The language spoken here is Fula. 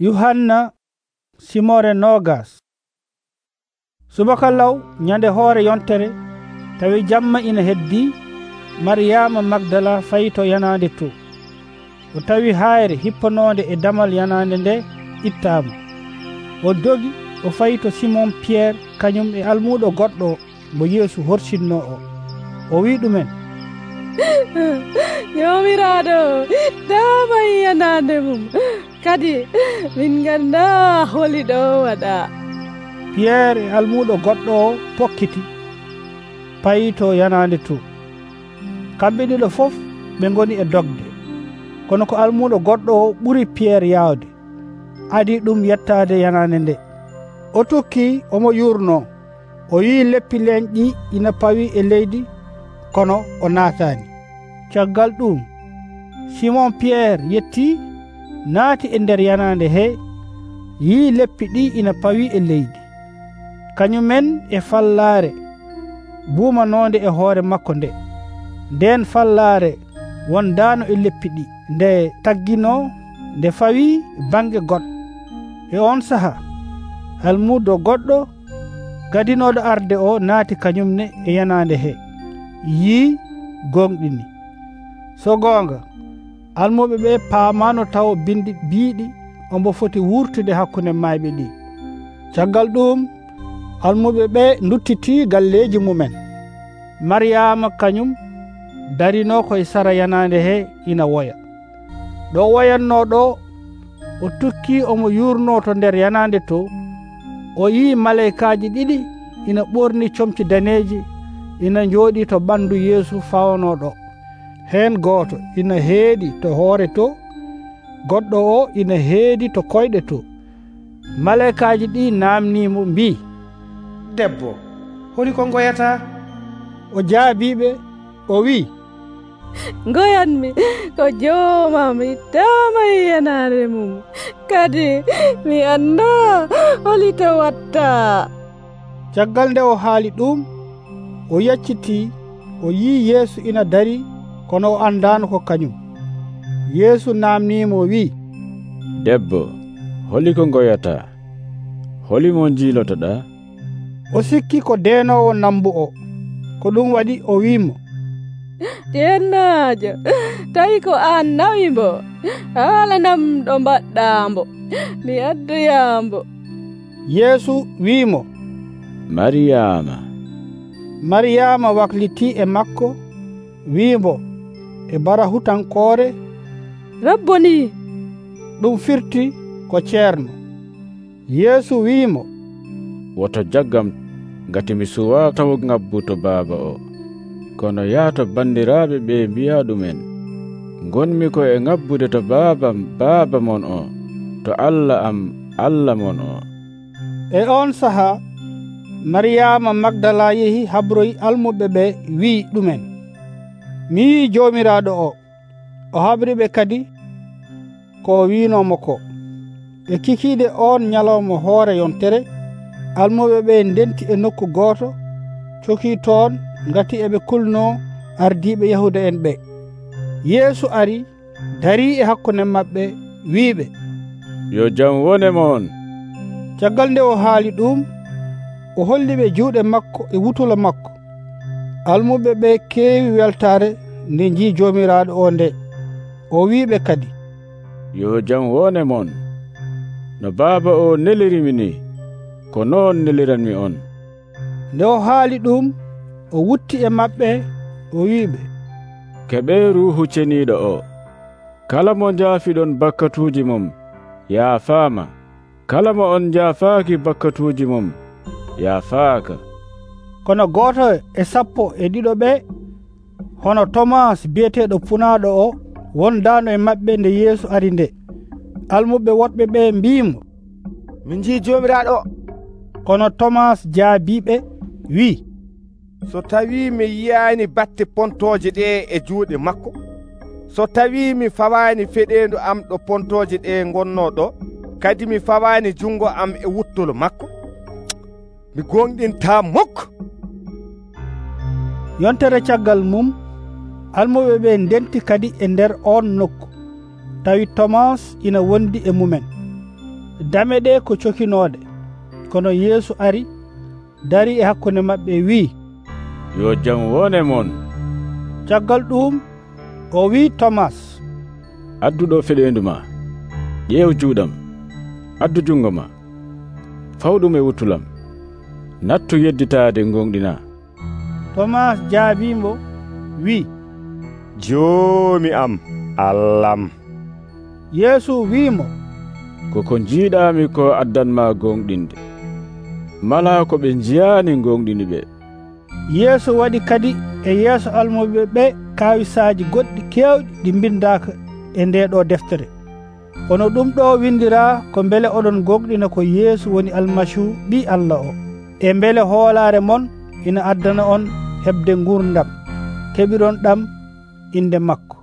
yuhanna simore nogas. Subaka law ñande hoore yontere tawi jamma ina heddi mariyama magdala fayi to yanande to o tawi hayre hippanode e damal yanande nde ittama o dogi o fayi to simon pierre kañum e almuɗo goɗɗo mo yeesu horsinno o. O wi ɗumen. Yomiraɗo dama yanande mum. kadi min ganda holi ɗo waɗa. E almuɗo goɗɗo o pokkiti. Payi to yanande to. Kamɓe ɗiɗo fof ɓe goni e dogde. Kono ko almuɗo goɗɗo o ɓuri piyerre yawde adi ɗum yettade yanande nde. O tokki omo yurno o wi leppi leñƴi ina pawi e leydi kono o naatani caggal ɗum. Simon piyerre yetti naati e nder yanande he yi leppi ɗi ina pawi e leydi. Kañumen e fallaare buumanonde e hoore makko nde. Nden fallaare wondano e leppi ɗi nde taggino nde fawi bange goɗɗo. E on saaha almudo goɗɗo gadinoɗo arde o naati kañumne e yanande he. Yi gonɗini so gonga almoɓe ɓe paamano taw binɗi biiɗi ombo foti wurtude hakkunde mayɓe ɗi. Caggal ɗum almuɓe ɓe duttiti galleji mumen. Mariyama kañum darino koye sara yanande he ina woya. Ɗo woyanno ɗo o tukki omo yurno to nder yanande to o yi maleykaji ɗiɗi ina ɓorni comci daneji ina jooɗi to ɓandu yeesu fawanoɗo hen gooto ina heedi to hoore to goɗɗo o ina heedi to koyɗe to. Malekaji ɗi namnimo mbi. Debbo holi ko goyata o jaabiɓe o wi'i. Goyanmi ko joomami tama yiyanare mum. Kadi mi anda holi to watta. Caggal nde o haali ɗum o yacciti o yi yeesu ina dari kono o andano ko kañum. Yeesu namnimo wi. Debbo holi ko goyata holi mo jiilotoɗa o sikki ko denowo nambu o. Ko ɗum waɗi o wimo dennajo tawi ko an nawimbo haala nam ɗo mbaɗɗambo mi adduyambo yeesu wimo mariyama mariyama wakliti e makko wimo e barahutankoore rabboni! Ɗum firti ko ceerno. Yeesu wi'imo. Woto jaggam ngati mi suwa taw ngabbu to baaba o. Kono yahto banndiraaɓe ɓe mbiya ɗumen gonmi ko e ngabbude to baabam baaba mon o to allah am allah mon o. E on saha mariyama magdala yehi habroyi almuɓe ɓe wi ɗumen. mi yi jomiraɗo o o habriɓe kadi ko o winomo ko. E kikiɗe on ñalawma hoore yontere almuɓe ɓe ndenti e nokku goto coki toon gati eɓe kulno ardiɓe yahuda en ɓe. Yeesu ari dari e hakkunde maɓɓe wiɓe yo jam wone moon caggal nde o haali ɗum o holliɓe juuɗe makko e wutulo makko. almuɓe ɓe keewi weltare nde jii joomiraaɗo o nde. O wiɓe kadi. Yo jam wone moon no baaba o nelirimi ni ko noon neliranmi on. Nde o haali ɗum o wutti e maɓɓe o wiɓe keɓe ruhu ceniiɗo o. Kala mo jaafiɗon bakkatuuji mum yaafaama. Kala mo on jaafaaki bakkatuuji mum yaafaaka. kono goto e sappo e ɗiɗo ɓe hono tomas biyeteɗo punaɗo o wondano e maɓɓe nde yeesu ari nde. Almuɓe woɗɓe ɓe mbimo min jii jomiraɗo kono tomas jaabiɓe wi so tawi mi yiyani batte pontoje ɗe e juuɗe makko so tawi mi fawani feɗendu am ɗo pontoje ɗe gonno ɗo kadi mi fawani jungo am e wuttolo makko mi gonɗinta mokko yontere caggal mum almuɓe ɓe ndenti kadi e nder on nokku. Tawi tomas ina wondi e mumen. Dame ɗe ko cokinode. Kono yeesu ari dari e hakkunde maɓɓe wi'i yo jam wone mon. caggal ɗum o wi'i tomas adduɗo feɗendu ma ƴeew juuɗam addu jungo ma fawɗum e wuttulam nattu yedditade gonɗina tomas jaabimo wi'i joomi am allaham yeesu wi'imo. Koko jiiɗami ko addanma gonɗinde. Mala ko ɓe njiyani gonɗini ɓe. Yeesu waɗi kadi e yeeso almuɓe ɓe kawisaji goɗɗi kewɗi ɗi bindaka e nde ɗo deftere. Kono ɗum ɗo windira ko beele oɗon gonɗina ko yeesu woni almasihu ɓi allah o. E beele hoolare mon ina addana on hebde gurdam keɓiron ɗam inde makko.